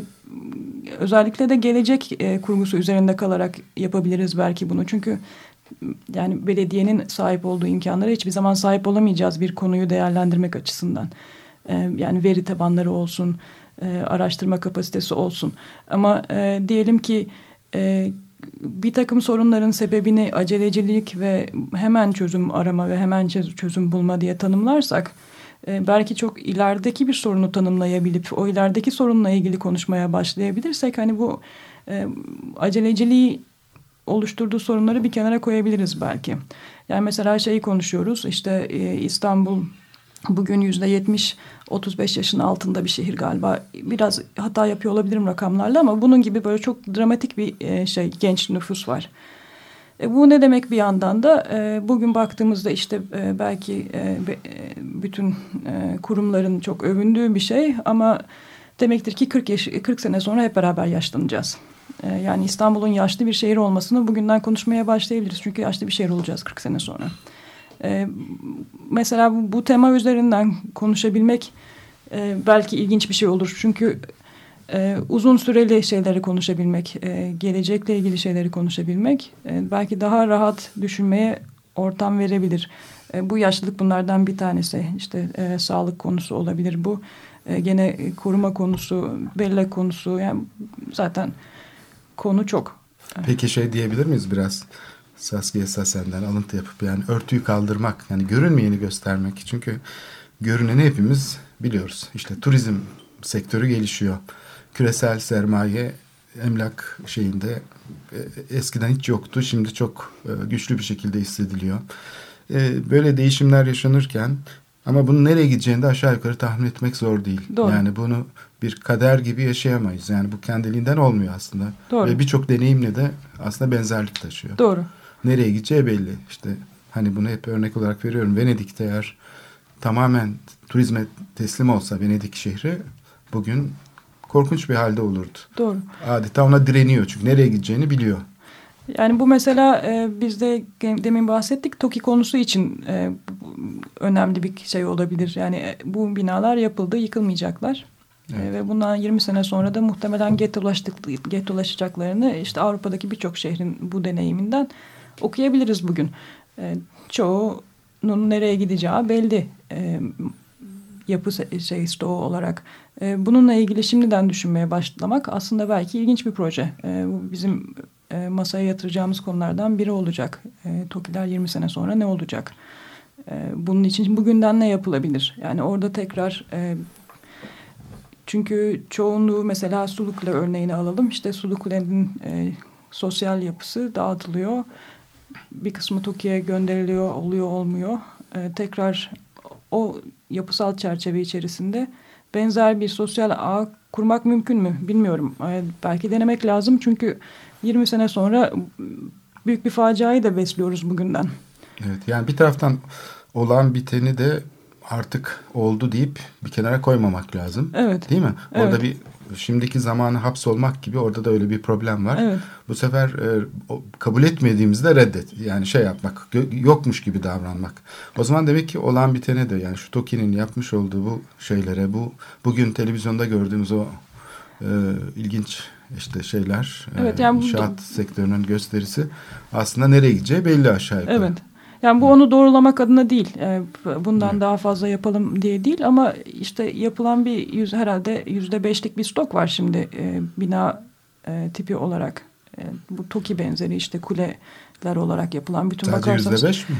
özellikle de gelecek e, kurgusu üzerinde kalarak yapabiliriz belki bunu. Çünkü yani belediyenin sahip olduğu imkanlara hiçbir zaman sahip olamayacağız bir konuyu değerlendirmek açısından. E, yani veri tabanları olsun e, araştırma kapasitesi olsun. Ama e, diyelim ki e, bir takım sorunların sebebini acelecilik ve hemen çözüm arama ve hemen çözüm bulma diye tanımlarsak e, belki çok ilerideki bir sorunu tanımlayabilip o ilerideki sorunla ilgili konuşmaya başlayabilirsek hani bu e, aceleciliği oluşturduğu sorunları bir kenara koyabiliriz belki. Yani mesela şeyi konuşuyoruz işte e, İstanbul bugün yüzde yetmiş 35 yaşın altında bir şehir galiba. Biraz hata yapıyor olabilirim rakamlarla ama bunun gibi böyle çok dramatik bir e, şey genç nüfus var. E, bu ne demek bir yandan da e, bugün baktığımızda işte e, belki e, be, e, bütün e, kurumların çok övündüğü bir şey ama demektir ki 40 yaş 40 sene sonra hep beraber yaşlanacağız. E, yani İstanbul'un yaşlı bir şehir olmasını bugünden konuşmaya başlayabiliriz. Çünkü yaşlı bir şehir olacağız 40 sene sonra. E, mesela bu, bu tema üzerinden konuşabilmek e, belki ilginç bir şey olur. Çünkü e, uzun süreli şeyleri konuşabilmek, e, gelecekle ilgili şeyleri konuşabilmek e, belki daha rahat düşünmeye ortam verebilir. E, bu yaşlılık bunlardan bir tanesi. İşte e, sağlık konusu olabilir bu. E, gene koruma konusu, bellek konusu. Yani zaten konu çok. Peki şey diyebilir miyiz biraz? Saskia Sassen'den alıntı yapıp yani örtüyü kaldırmak yani görünmeyeni göstermek. Çünkü görüneni hepimiz biliyoruz. İşte turizm sektörü gelişiyor. Küresel sermaye emlak şeyinde e, eskiden hiç yoktu. Şimdi çok e, güçlü bir şekilde hissediliyor. E, böyle değişimler yaşanırken ama bunun nereye gideceğini de aşağı yukarı tahmin etmek zor değil. Doğru. Yani bunu bir kader gibi yaşayamayız. Yani bu kendiliğinden olmuyor aslında. Doğru. Ve birçok deneyimle de aslında benzerlik taşıyor. Doğru. Nereye gideceği belli. İşte hani bunu hep örnek olarak veriyorum. Venedik'te eğer tamamen turizme teslim olsa Venedik şehri bugün korkunç bir halde olurdu. Doğru. Adeta ona direniyor çünkü nereye gideceğini biliyor. Yani bu mesela e, biz de demin bahsettik TOKİ konusu için e, önemli bir şey olabilir. Yani e, bu binalar yapıldı yıkılmayacaklar. E, evet. E, ve bundan 20 sene sonra da muhtemelen gettolaşacaklarını işte Avrupa'daki birçok şehrin bu deneyiminden okuyabiliriz bugün. E, çoğunun nereye gideceği belli. E, yapı şey stoğu olarak. E, bununla ilgili şimdiden düşünmeye başlamak aslında belki ilginç bir proje. E, bu bizim e, masaya yatıracağımız konulardan biri olacak. E, TOKİ'ler 20 sene sonra ne olacak? Bunun için bugünden ne yapılabilir? Yani orada tekrar... E, çünkü çoğunluğu mesela Sulukule örneğini alalım. İşte Sulukule'nin e, sosyal yapısı dağıtılıyor. Bir kısmı TOKİ'ye gönderiliyor, oluyor olmuyor. E, tekrar o yapısal çerçeve içerisinde benzer bir sosyal ağ kurmak mümkün mü bilmiyorum. E, belki denemek lazım çünkü 20 sene sonra büyük bir faciayı da besliyoruz bugünden. Evet yani bir taraftan olan biteni de artık oldu deyip bir kenara koymamak lazım. Evet. Değil mi? Orada evet. bir şimdiki zamanı hapsolmak gibi orada da öyle bir problem var. Evet. Bu sefer e, kabul etmediğimizde reddet. Yani şey yapmak, yokmuş gibi davranmak. O zaman demek ki olan bitene de yani şu Toki'nin yapmış olduğu bu şeylere, bu bugün televizyonda gördüğümüz o e, ilginç işte şeyler, evet, e, yani inşaat bu... sektörünün gösterisi aslında nereye gideceği belli aşağı yukarı. Evet. Yani bu onu doğrulamak adına değil. E, bundan evet. daha fazla yapalım diye değil ama işte yapılan bir yüz herhalde yüzde beşlik bir stok var şimdi e, bina e, tipi olarak. Bu TOKİ benzeri işte kuleler olarak yapılan bütün Sadece bakarsanız. yüzde beş mi?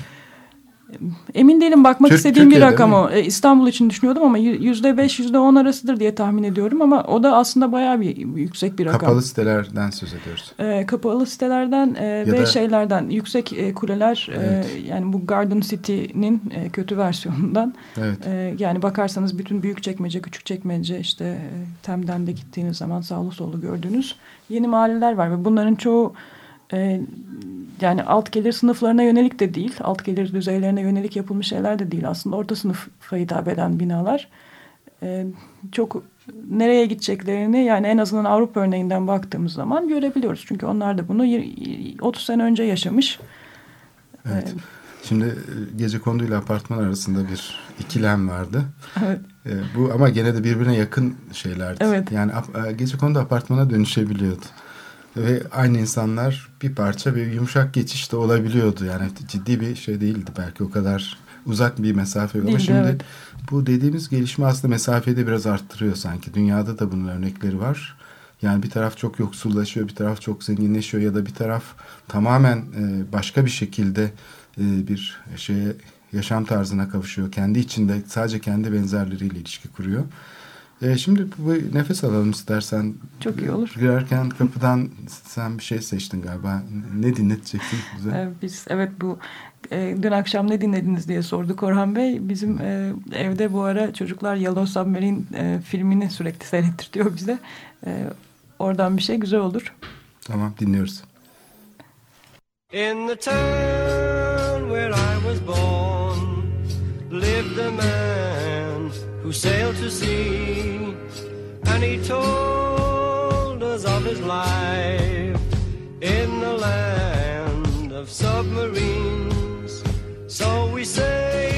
Emin değilim bakmak Türk, istediğim Türkiye'de bir rakam o. İstanbul için düşünüyordum ama yüzde beş yüzde on arasıdır diye tahmin ediyorum ama o da aslında bayağı bir yüksek bir rakam. Kapalı sitelerden söz ediyoruz. E, kapalı sitelerden e, ve da, şeylerden yüksek e, kuleler evet. e, yani bu Garden City'nin e, kötü versiyonundan. Evet. E, yani bakarsanız bütün büyük çekmece küçük çekmece işte e, Tem'den de gittiğiniz zaman sağlı sollu gördüğünüz yeni mahalleler var ve bunların çoğu e, yani alt gelir sınıflarına yönelik de değil, alt gelir düzeylerine yönelik yapılmış şeyler de değil aslında orta sınıfa hitap eden binalar. E, çok nereye gideceklerini yani en azından Avrupa örneğinden baktığımız zaman görebiliyoruz. Çünkü onlar da bunu 30 sene önce yaşamış. Evet. Ee, Şimdi gece konduyla apartman arasında bir ikilem vardı. Evet. Ee, bu ama gene de birbirine yakın şeylerdi. Evet. Yani gece kondu apartmana dönüşebiliyordu. Ve aynı insanlar bir parça bir yumuşak geçiş de olabiliyordu. Yani ciddi bir şey değildi belki o kadar uzak bir mesafe. Ama şimdi evet. bu dediğimiz gelişme aslında mesafeyi de biraz arttırıyor sanki. Dünyada da bunun örnekleri var. Yani bir taraf çok yoksullaşıyor, bir taraf çok zenginleşiyor ya da bir taraf tamamen başka bir şekilde bir şeye yaşam tarzına kavuşuyor. Kendi içinde sadece kendi benzerleriyle ilişki kuruyor. E, şimdi bu nefes alalım istersen. Çok iyi olur. Girerken kapıdan sen bir şey seçtin galiba. Ne dinleteceksin bize? Ee, biz evet bu e, dün akşam ne dinlediniz diye sordu Orhan Bey. Bizim e, evde bu ara çocuklar Yellow Submarine e, filmini sürekli seyrettirtiyor bize. E, oradan bir şey güzel olur. Tamam dinliyoruz. In the town where I was born who sailed to sea and he told us of his life in the land of submarines. So we sailed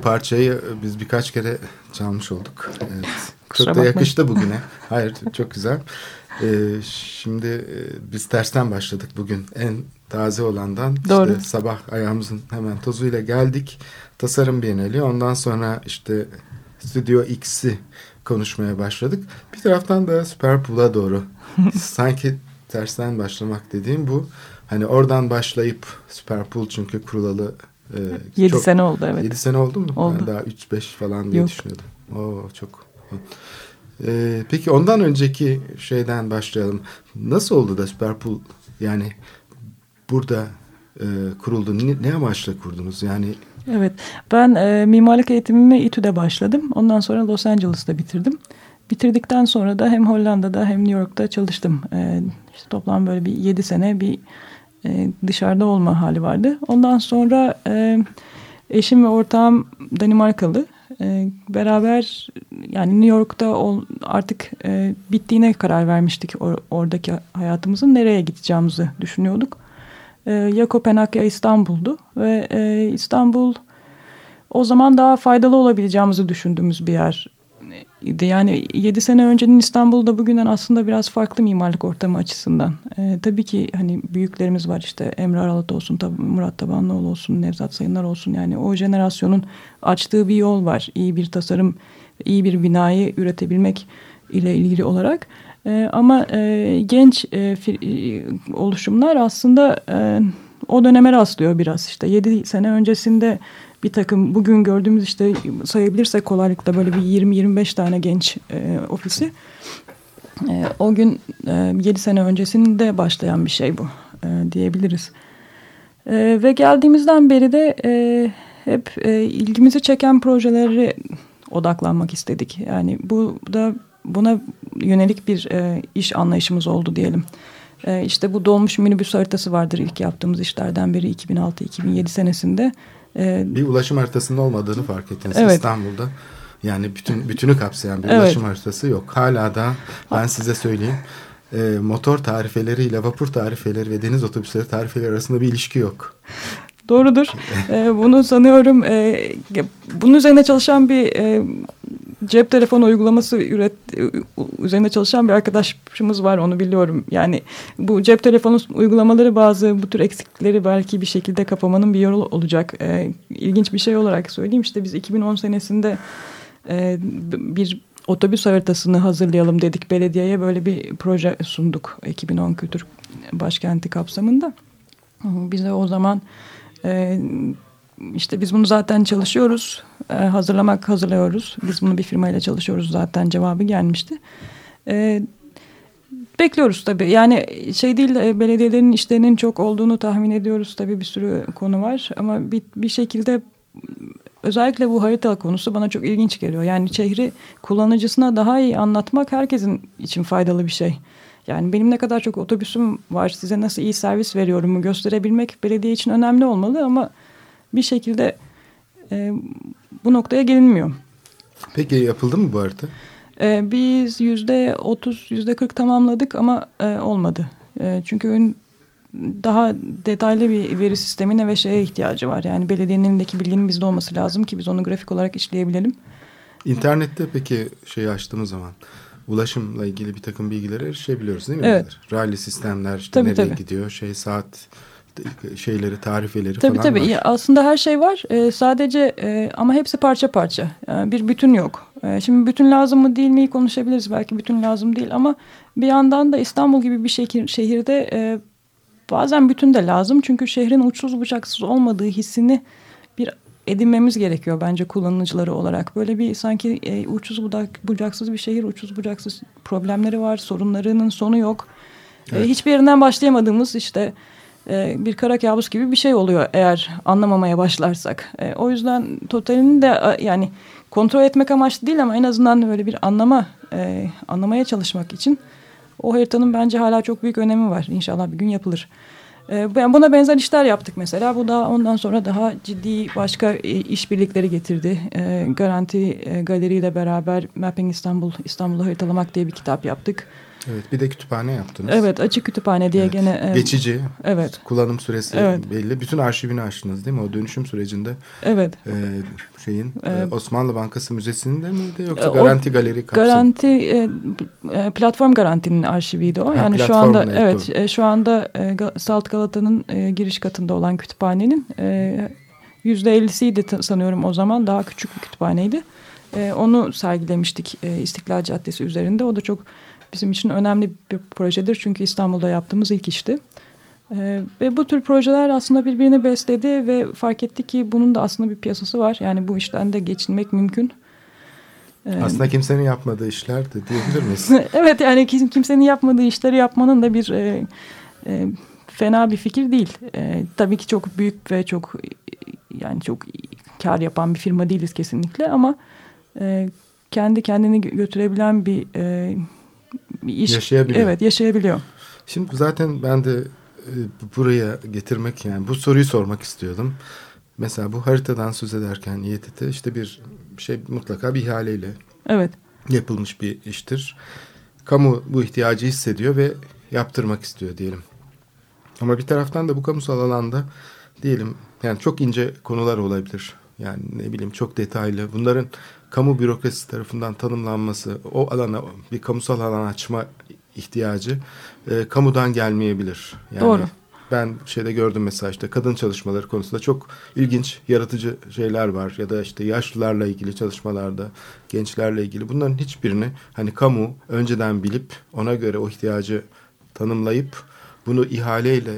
Bu parçayı biz birkaç kere çalmış olduk. Evet. *laughs* Kusura Çok da bakmayın. yakıştı bugüne. *laughs* Hayır çok güzel. Ee, şimdi e, biz tersten başladık bugün. En taze olandan Doğru. işte sabah ayağımızın hemen tozuyla geldik. Tasarım Bienali. Ondan sonra işte Studio X'i konuşmaya başladık. Bir taraftan da Superpool'a doğru. *laughs* Sanki tersten başlamak dediğim bu. Hani oradan başlayıp Superpool çünkü kurulalı e, 7 çok- sene oldu evet. 7 sene oldu mu? Oldu. Ben daha 3-5 falan diye Yok. düşünüyordum. Oo çok. Ee, peki ondan önceki şeyden başlayalım. Nasıl oldu da Superpool yani burada e, kuruldu? Ne, ne amaçla kurdunuz? Yani Evet, ben e, mimarlık eğitimimi İTÜ'de başladım. Ondan sonra Los Angeles'ta bitirdim. Bitirdikten sonra da hem Hollanda'da hem New York'ta çalıştım. E, işte toplam böyle bir 7 sene bir e, dışarıda olma hali vardı. Ondan sonra e, eşim ve ortağım Danimarkalı. E, beraber yani New York'ta ol, artık e, bittiğine karar vermiştik or- oradaki hayatımızın. Nereye gideceğimizi düşünüyorduk. E, ya Kopenhag ya İstanbul'du ve e, İstanbul o zaman daha faydalı olabileceğimizi düşündüğümüz bir yer. İdi. Yani 7 sene öncenin İstanbul'da bugünden aslında biraz farklı mimarlık ortamı açısından. E, tabii ki hani büyüklerimiz var işte Emre Aralat olsun, tabii Murat Tabanlıoğlu olsun, Nevzat Sayınlar olsun. Yani o jenerasyonun açtığı bir yol var. İyi bir tasarım, iyi bir binayı üretebilmek ile ilgili olarak. E, ama e, genç e, e, oluşumlar aslında e, o döneme rastlıyor biraz. İşte 7 sene öncesinde bir takım bugün gördüğümüz işte sayabilirsek kolaylıkla böyle bir 20-25 tane genç e, ofisi. E, o gün e, 7 sene öncesinde başlayan bir şey bu e, diyebiliriz. E, ve geldiğimizden beri de e, hep e, ilgimizi çeken projeleri odaklanmak istedik. Yani bu da buna yönelik bir e, iş anlayışımız oldu diyelim. E, işte bu dolmuş minibüs haritası vardır ilk yaptığımız işlerden biri 2006-2007 senesinde. E, Bir ulaşım haritasının olmadığını fark ettiniz Evet. İstanbul'da. Yani bütün bütünü kapsayan bir Evet. ulaşım haritası yok. Hala da ben size söyleyeyim e, motor tarifeleriyle vapur tarifeleri ve deniz otobüsleri tarifeleri arasında bir ilişki yok. Doğrudur. Ee, bunu sanıyorum e, bunun üzerine çalışan bir e, cep telefonu uygulaması üret e, üzerine çalışan bir arkadaşımız var onu biliyorum. Yani bu cep telefonu uygulamaları bazı bu tür eksiklikleri belki bir şekilde kapamanın bir yolu olacak. E, ilginç bir şey olarak söyleyeyim işte biz 2010 senesinde e, bir otobüs haritasını hazırlayalım dedik belediyeye böyle bir proje sunduk 2010 Kültür Başkenti kapsamında. Bize o zaman ee, işte biz bunu zaten çalışıyoruz. Ee, hazırlamak hazırlıyoruz. Biz bunu bir firmayla çalışıyoruz zaten cevabı gelmişti. Ee, bekliyoruz tabii. Yani şey değil e, belediyelerin işlerinin çok olduğunu tahmin ediyoruz. Tabii bir sürü konu var ama bir, bir şekilde özellikle bu harita konusu bana çok ilginç geliyor. Yani şehri kullanıcısına daha iyi anlatmak herkesin için faydalı bir şey. Yani benim ne kadar çok otobüsüm var, size nasıl iyi servis veriyorumu gösterebilmek belediye için önemli olmalı ama bir şekilde e, bu noktaya gelinmiyor. Peki yapıldı mı bu harita? E, biz yüzde otuz, yüzde kırk tamamladık ama e, olmadı. E, çünkü ön- daha detaylı bir veri sistemine ve şeye ihtiyacı var. Yani belediyenin elindeki bilginin bizde olması lazım ki biz onu grafik olarak işleyebilelim. İnternette peki şeyi açtığımız zaman ulaşımla ilgili bir takım bilgilere erişebiliyoruz değil mi? Evet. Rally sistemler işte Tabii, nereye tabii. gidiyor, şey saat şeyleri, tarifeleri Tabii falan tabii. var. Ya aslında her şey var. Ee, sadece e, ama hepsi parça parça. Yani bir bütün yok. Ee, şimdi bütün lazım mı değil mi konuşabiliriz. Belki bütün lazım değil ama bir yandan da İstanbul gibi bir şehir, şehirde e, bazen bütün de lazım. Çünkü şehrin uçsuz bucaksız olmadığı hissini edinmemiz gerekiyor bence kullanıcıları olarak. Böyle bir sanki e, uçsuz budak, bucaksız bir şehir, uçsuz bucaksız problemleri var. Sorunlarının sonu yok. E, Evet. hiçbir yerinden başlayamadığımız işte e, bir kara kabus gibi bir şey oluyor eğer anlamamaya başlarsak. E, o yüzden totalini de e, yani kontrol etmek amaçlı değil ama en azından böyle bir anlama e, anlamaya çalışmak için o haritanın bence hala çok büyük önemi var. İnşallah bir gün yapılır. Ben buna benzer işler yaptık mesela. Bu da ondan sonra daha ciddi başka e, işbirlikleri getirdi. E, Garanti e, Galeri ile beraber Mapping İstanbul, İstanbul'u haritalamak diye bir kitap yaptık. Evet, bir de kütüphane yaptınız. Evet, açık kütüphane diye Evet. gene e, Geçici. Evet. Kullanım süresi Evet. belli. Bütün arşivini açtınız değil mi? O dönüşüm sürecinde Evet. e, şeyin e, Osmanlı Bankası Müzesi'nde miydi yoksa e, o Garanti Galeri kapsam? Garanti e, platform garantinin arşiviydi o. Ha, yani şu anda evet, evet e, şu anda e, Salt Galata'nın e, giriş katında olan kütüphanenin e, yüzde ellisiydi ta- sanıyorum o zaman daha küçük bir kütüphaneydi. E, onu sergilemiştik e, İstiklal Caddesi üzerinde. O da çok bizim için önemli bir projedir çünkü İstanbul'da yaptığımız ilk işti. E, ve bu tür projeler aslında birbirini besledi ve fark ettik ki bunun da aslında bir piyasası var. Yani bu işten de geçinmek mümkün. E, Aslında kimsenin yapmadığı işler de diyebilir miyiz? *laughs* evet yani kim, kimsenin yapmadığı işleri yapmanın da bir e, e, fena bir fikir değil. E, tabii ki çok büyük ve çok yani çok kar yapan bir firma değiliz kesinlikle ama e, kendi kendini gö- götürebilen bir, e, bir iş. Yaşayabiliyor. Evet yaşayabiliyor. Şimdi zaten ben de e, buraya getirmek yani bu soruyu sormak istiyordum. Mesela bu haritadan söz ederken İETT işte bir şey mutlaka bir ihaleyle Evet. yapılmış bir iştir. Kamu bu ihtiyacı hissediyor ve yaptırmak istiyor diyelim. Ama bir taraftan da bu kamusal alanda diyelim yani çok ince konular olabilir. Yani ne bileyim çok detaylı. Bunların kamu bürokrasisi tarafından tanımlanması, o alana bir kamusal alan açma ihtiyacı e, kamudan gelmeyebilir. Yani Doğru. Ben şeyde gördüm mesela işte kadın çalışmaları konusunda çok ilginç, yaratıcı şeyler var. Ya da işte yaşlılarla ilgili çalışmalarda, gençlerle ilgili. Bunların hiçbirini hani kamu önceden bilip ona göre o ihtiyacı tanımlayıp bunu ihaleyle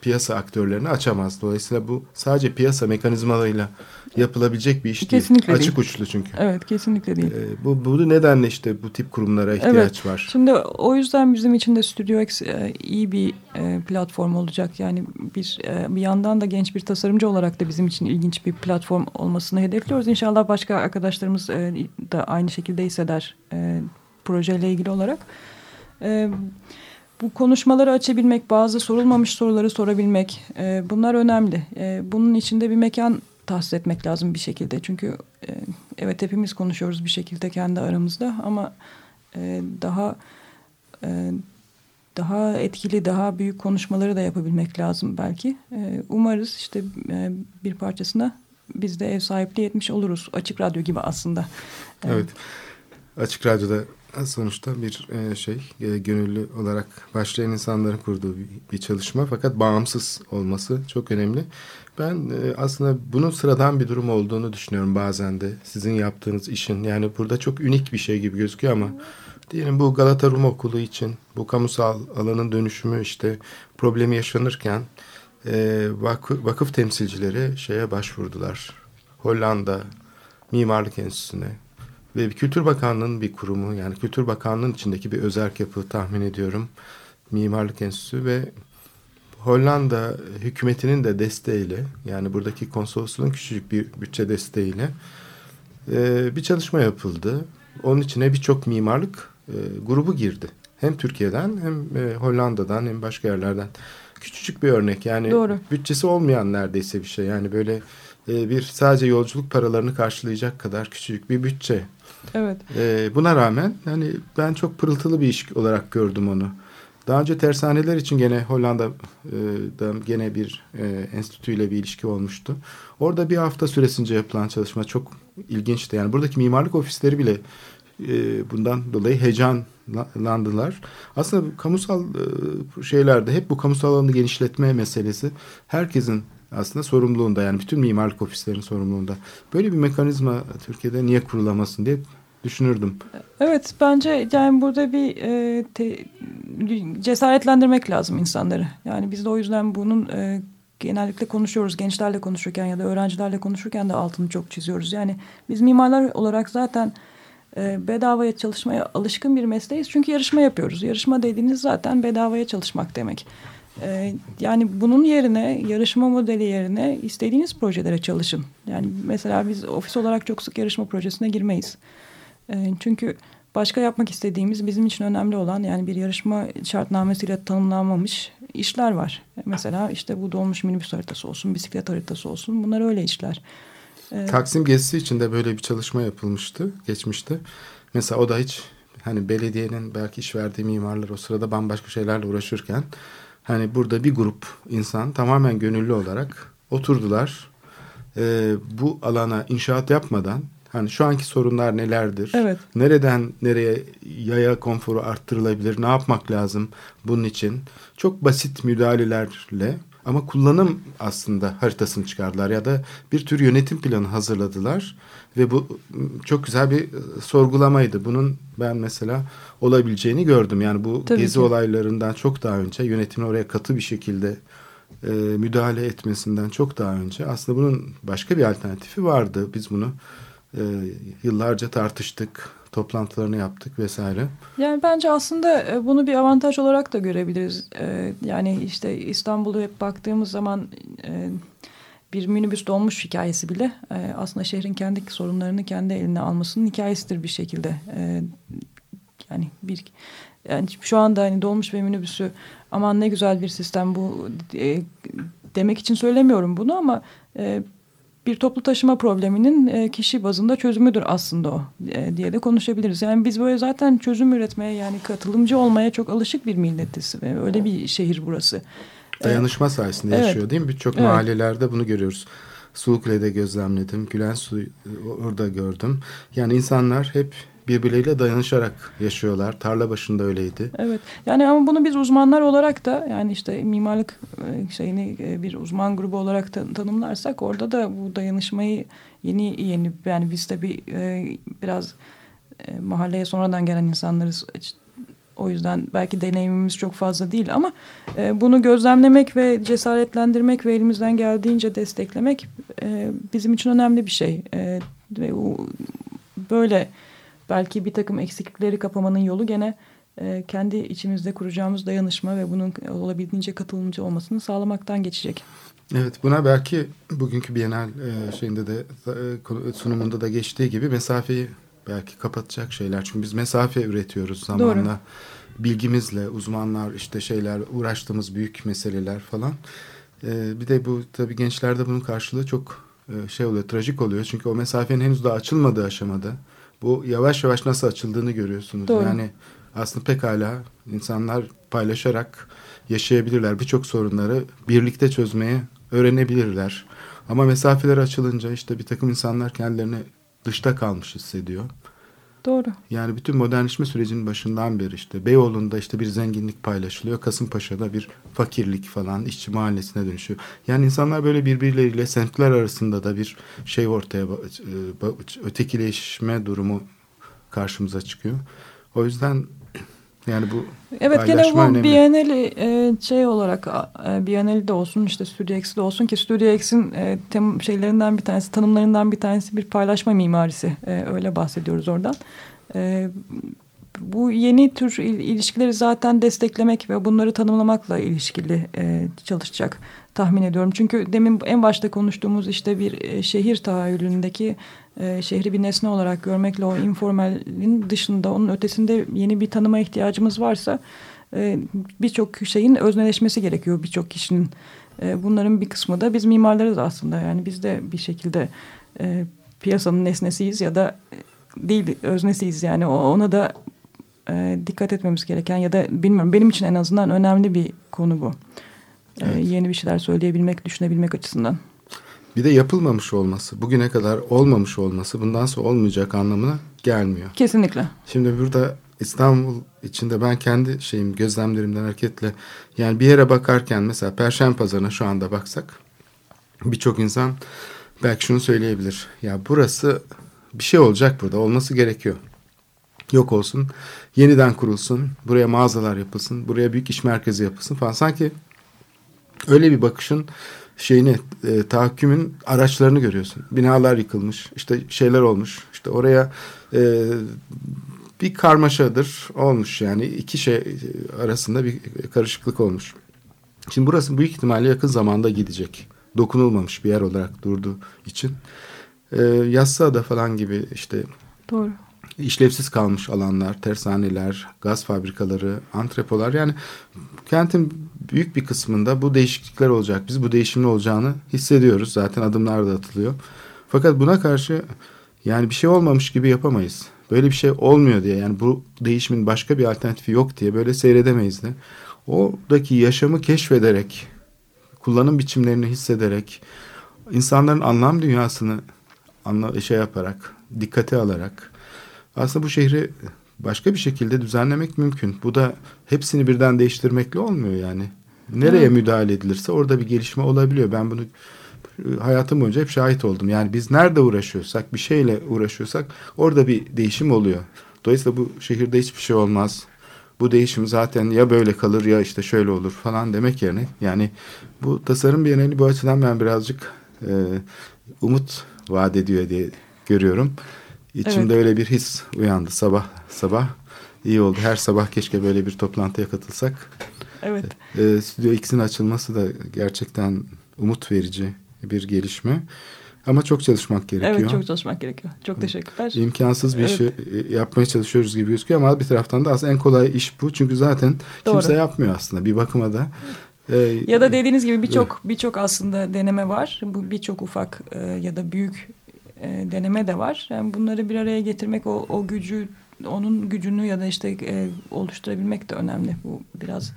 piyasa aktörlerine açamaz. Dolayısıyla bu sadece piyasa mekanizmalarıyla yapılabilecek bir iş Kesinlikle değil. Açık değil. uçlu çünkü. Evet kesinlikle değil. Ee, bu, bu nedenle işte bu tip kurumlara ihtiyaç Evet. var. Şimdi o yüzden bizim için de Studio X e, iyi bir e, platform olacak. Yani bir e, bir yandan da genç bir tasarımcı olarak da bizim için ilginç bir platform olmasını hedefliyoruz. İnşallah başka arkadaşlarımız e, da aynı şekilde hisseder e, projeyle ilgili olarak. E, bu konuşmaları açabilmek, bazı sorulmamış soruları sorabilmek e, bunlar önemli. E, bunun içinde bir mekan tahsis etmek lazım bir şekilde. Çünkü e, evet hepimiz konuşuyoruz bir şekilde kendi aramızda ama e, daha e, daha etkili, daha büyük konuşmaları da yapabilmek lazım belki. E, umarız işte e, bir parçasına biz de ev sahipliği etmiş oluruz. Açık radyo gibi aslında. E, Evet. Açık Radyo'da sonuçta bir e, şey e, gönüllü olarak başlayan insanların kurduğu bir, çalışma fakat bağımsız olması çok önemli. Ben e, aslında bunun sıradan bir durum olduğunu düşünüyorum bazen de sizin yaptığınız işin yani burada çok unik bir şey gibi gözüküyor ama diyelim bu Galata Rum Okulu için bu kamusal alanın dönüşümü işte problemi yaşanırken vakıf temsilcileri şeye başvurdular. Hollanda Mimarlık Enstitüsü'ne ve Kültür Bakanlığı'nın bir kurumu yani Kültür Bakanlığı'nın içindeki bir özerk yapı tahmin ediyorum. Mimarlık Enstitüsü ve Hollanda hükümetinin de desteğiyle yani buradaki konsolosluğun küçücük bir bütçe desteğiyle e, bir çalışma yapıldı. Onun içine birçok mimarlık e, grubu girdi. Hem Türkiye'den hem e, Hollanda'dan hem başka yerlerden. Küçücük bir örnek yani Doğru. bütçesi olmayan neredeyse bir şey. Yani böyle e, bir sadece yolculuk paralarını karşılayacak kadar küçücük bir bütçe. Evet. E, buna rağmen hani ben çok pırıltılı bir iş olarak gördüm onu. Daha önce tersaneler için gene Hollanda'da gene bir e, enstitüyle bir ilişki olmuştu. Orada bir hafta süresince yapılan çalışma çok ilginçti. Yani buradaki mimarlık ofisleri bile e, bundan dolayı heyecanlandılar. Aslında kamusal e, şeylerde hep bu kamusal alanı genişletme meselesi herkesin aslında sorumluluğunda yani bütün mimarlık ofislerin sorumluluğunda. Böyle bir mekanizma Türkiye'de niye kurulamasın diye düşünürdüm. Evet bence yani burada bir e, te, cesaretlendirmek lazım insanları. Yani biz de o yüzden bunun e, genellikle konuşuyoruz gençlerle konuşurken ya da öğrencilerle konuşurken de altını çok çiziyoruz. Yani biz mimarlar olarak zaten e, bedavaya çalışmaya alışkın bir mesleğiz. Çünkü yarışma yapıyoruz. Yarışma dediğiniz zaten bedavaya çalışmak demek. E, yani bunun yerine yarışma modeli yerine istediğiniz projelere çalışın. Yani mesela biz ofis olarak çok sık yarışma projesine girmeyiz. E, çünkü başka yapmak istediğimiz bizim için önemli olan yani bir yarışma şartnamesiyle tanımlanmamış işler var. Mesela işte bu dolmuş minibüs haritası olsun, bisiklet haritası olsun bunlar öyle işler. E, Taksim gezisi için de böyle bir çalışma yapılmıştı geçmişte. Mesela o da hiç hani belediyenin belki iş verdiği mimarlar o sırada bambaşka şeylerle uğraşırken hani burada bir grup insan tamamen gönüllü olarak oturdular. Ee, bu alana inşaat yapmadan hani şu anki sorunlar nelerdir? Evet. Nereden nereye yaya konforu arttırılabilir? Ne yapmak lazım bunun için? Çok basit müdahalelerle ama kullanım aslında haritasını çıkardılar ya da bir tür yönetim planı hazırladılar ve bu çok güzel bir e, sorgulamaydı. Bunun ben mesela olabileceğini gördüm. Yani bu Tabii gezi ki. olaylarından çok daha önce yönetimin oraya katı bir şekilde e, müdahale etmesinden çok daha önce aslında bunun başka bir alternatifi vardı. Biz bunu e, yıllarca tartıştık, toplantılarını yaptık vesaire. Yani bence aslında e, bunu bir avantaj olarak da görebiliriz. E, Yani işte İstanbul'u hep baktığımız zaman e, bir minibüs dolmuş hikayesi bile e, aslında şehrin kendi sorunlarını kendi eline almasının hikayesidir bir şekilde. E, Yani bir yani şu anda hani dolmuş ve minibüsü aman ne güzel bir sistem bu e, demek için söylemiyorum bunu ama e, bir toplu taşıma probleminin e, kişi bazında çözümüdür aslında o e, diye de konuşabiliriz. Yani biz böyle zaten çözüm üretmeye yani katılımcı olmaya çok alışık bir milletiz ve öyle bir şehir burası. Dayanışma sayesinde Evet. yaşıyor değil mi? Birçok Evet. mahallelerde bunu görüyoruz. Sulukule'de gözlemledim. Gülen Su orada gördüm. Yani insanlar hep birbirleriyle dayanışarak yaşıyorlar. Tarla başında öyleydi. Evet. Yani ama bunu biz uzmanlar olarak da yani işte mimarlık e, şeyini e, bir uzman grubu olarak ta- tanımlarsak orada da bu dayanışmayı yeni yeni yani biz de bir biraz e, mahalleye sonradan gelen insanlarız. O yüzden belki deneyimimiz çok fazla değil ama bunu gözlemlemek ve cesaretlendirmek ve elimizden geldiğince desteklemek bizim için önemli bir şey. Ve o, böyle belki bir takım eksiklikleri kapamanın yolu gene e, kendi içimizde kuracağımız dayanışma ve bunun olabildiğince katılımcı olmasını sağlamaktan geçecek. Evet buna belki bugünkü Bienal e, şeyinde de e, sunumunda da geçtiği gibi mesafeyi belki kapatacak şeyler. Çünkü biz mesafe üretiyoruz zamanla. Doğru. Bilgimizle uzmanlar işte şeyler uğraştığımız büyük meseleler falan. Ee, bir de bu tabii gençlerde bunun karşılığı çok e, şey oluyor, trajik oluyor. Çünkü o mesafenin henüz daha açılmadığı aşamada bu yavaş yavaş nasıl açıldığını görüyorsunuz. Doğru. Yani aslında pekala insanlar paylaşarak yaşayabilirler. Birçok sorunları birlikte çözmeye öğrenebilirler. Ama mesafeler açılınca işte bir takım insanlar kendilerini dışta kalmış hissediyor. Doğru. Yani bütün modernleşme sürecinin başından beri işte Beyoğlu'nda işte bir zenginlik paylaşılıyor. Kasımpaşa'da bir fakirlik falan işçi mahallesine dönüşüyor. Yani insanlar böyle birbirleriyle semtler arasında da bir şey ortaya e, ötekileşme durumu karşımıza çıkıyor. O yüzden yani bu Evet gene bu önemli. Biennale e, şey olarak e, Biennale de olsun işte Studio X'de de olsun ki Studio X'in e, tem şeylerinden bir tanesi tanımlarından bir tanesi bir paylaşma mimarisi E, öyle bahsediyoruz oradan. E, bu yeni tür il- ilişkileri zaten desteklemek ve bunları tanımlamakla ilişkili e, çalışacak tahmin ediyorum. Çünkü demin en başta konuştuğumuz işte bir e, şehir tahayyülündeki e, şehri bir nesne olarak görmekle o informalin dışında onun ötesinde yeni bir tanıma ihtiyacımız varsa e, birçok şeyin özneleşmesi gerekiyor birçok kişinin. E, bunların bir kısmı da biz mimarlarız aslında yani biz de bir şekilde e, piyasanın nesnesiyiz ya da değil öznesiyiz yani ona da e, dikkat etmemiz gereken ya da bilmiyorum benim için en azından önemli bir konu bu. E, Evet. yeni bir şeyler söyleyebilmek, düşünebilmek açısından. Bir de yapılmamış olması, bugüne kadar olmamış olması bundan sonra olmayacak anlamına gelmiyor. Kesinlikle. Şimdi burada İstanbul içinde ben kendi şeyim gözlemlerimden hareketle yani bir yere bakarken mesela Perşembe Pazarı'na şu anda baksak birçok insan belki şunu söyleyebilir. Ya burası bir şey olacak burada olması gerekiyor. Yok olsun yeniden kurulsun buraya mağazalar yapılsın buraya büyük iş merkezi yapılsın falan sanki öyle bir bakışın şeyini e, tahakkümün araçlarını görüyorsun. Binalar yıkılmış, işte şeyler olmuş. İşte oraya e, bir karmaşadır olmuş yani iki şey arasında bir karışıklık olmuş. Şimdi burası büyük ihtimalle yakın zamanda gidecek. Dokunulmamış bir yer olarak durduğu için. E, Yassıada falan gibi işte Doğru. işlevsiz kalmış alanlar, tersaneler, gaz fabrikaları, antrepolar yani kentin büyük bir kısmında bu değişiklikler olacak. Biz bu değişimin olacağını hissediyoruz. Zaten adımlar da atılıyor. Fakat buna karşı yani bir şey olmamış gibi yapamayız. Böyle bir şey olmuyor diye yani bu değişimin başka bir alternatifi yok diye böyle seyredemeyiz de. Oradaki yaşamı keşfederek, kullanım biçimlerini hissederek, insanların anlam dünyasını anla, şey yaparak, dikkate alarak aslında bu şehri başka bir şekilde düzenlemek mümkün. Bu da hepsini birden değiştirmekle olmuyor yani. Nereye Evet. müdahale edilirse orada bir gelişme olabiliyor. Ben bunu e, hayatım boyunca hep şahit oldum. Yani biz nerede uğraşıyorsak, bir şeyle uğraşıyorsak orada bir değişim oluyor. Dolayısıyla bu şehirde hiçbir şey olmaz. Bu değişim zaten ya böyle kalır ya işte şöyle olur falan demek yerine yani bu tasarım bienali bu açıdan ben birazcık e, umut vaat ediyor diye görüyorum. İçimde öyle bir his uyandı sabah sabah. İyi oldu. Her sabah keşke böyle bir toplantıya katılsak. Evet. E, Stüdyo X'in açılması da gerçekten umut verici bir gelişme. Ama çok çalışmak gerekiyor. Evet çok çalışmak gerekiyor. Çok teşekkürler. İmkansız bir Evet. işi e, yapmaya çalışıyoruz gibi gözüküyor ama bir taraftan da aslında en kolay iş bu. Çünkü zaten Doğru. kimse yapmıyor aslında bir bakıma da. E, Ya da dediğiniz gibi birçok birçok aslında deneme var. Bu birçok ufak e, ya da büyük e, deneme de var. Yani bunları bir araya getirmek o, o gücü onun gücünü ya da işte e, oluşturabilmek de önemli. Bu biraz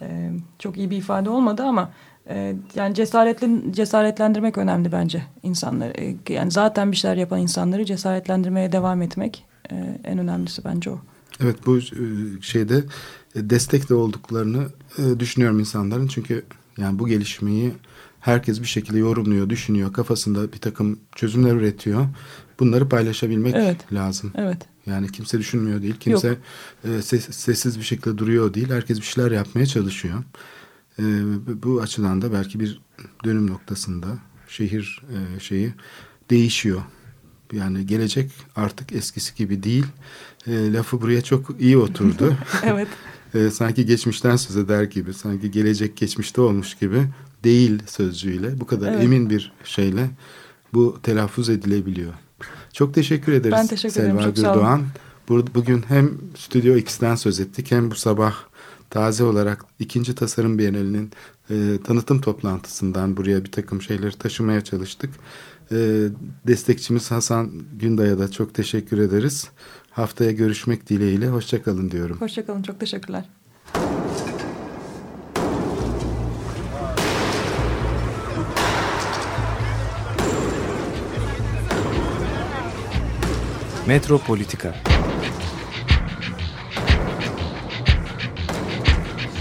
e, çok iyi bir ifade olmadı ama e, yani cesaretli cesaretlendirmek önemli bence insanları. E, yani zaten bir şeyler yapan insanları cesaretlendirmeye devam etmek e, en önemlisi bence o. Evet bu e, şeyde e, destek de olduklarını e, düşünüyorum insanların. Çünkü yani bu gelişmeyi herkes bir şekilde yorumluyor, düşünüyor. Kafasında bir takım çözümler üretiyor. Bunları paylaşabilmek Evet. lazım. Evet. Yani kimse düşünmüyor değil. Kimse e, ses- sessiz bir şekilde duruyor değil. Herkes bir şeyler yapmaya çalışıyor. E, bu açıdan da belki bir dönüm noktasında şehir e, şeyi değişiyor. Yani gelecek artık eskisi gibi değil. E, lafı buraya çok iyi oturdu. *laughs* Evet. E, sanki geçmişten söz eder gibi, sanki gelecek geçmişte olmuş gibi değil sözcüğüyle bu kadar Evet. emin bir şeyle bu telaffuz edilebiliyor. Çok teşekkür ederiz Ben teşekkür Selva. Gürdoğan. Bugün hem Stüdyo X'ten söz ettik hem bu sabah taze olarak ikinci Tasarım Bienalinin e, tanıtım toplantısından buraya bir takım şeyleri taşımaya çalıştık. E, destekçimiz Hasan Günday'a da çok teşekkür ederiz. Haftaya görüşmek dileğiyle. Hoşçakalın diyorum. Hoşçakalın. Çok teşekkürler. Metropolitika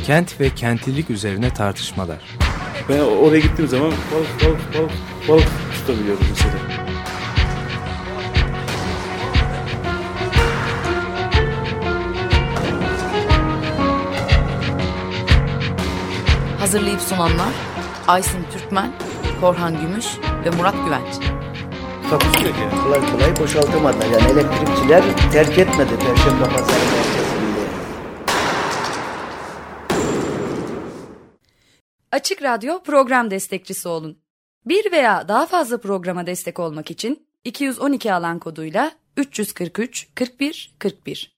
Kent ve kentlilik üzerine tartışmalar. Ben oraya gittiğim zaman balık balık balık balık tutabiliyorum mesela. Hazırlayıp sunanlar Aysin Türkmen, Korhan Gümüş ve Murat Güvenç. Takusuyor yani. Kolay kolay boşaltamadılar. Yani elektrikçiler terk etmedi Perşembe Pazarı merkezini. Açık Radyo program destekçisi olun. Bir veya daha fazla programa destek olmak için 212 alan koduyla 343 41 41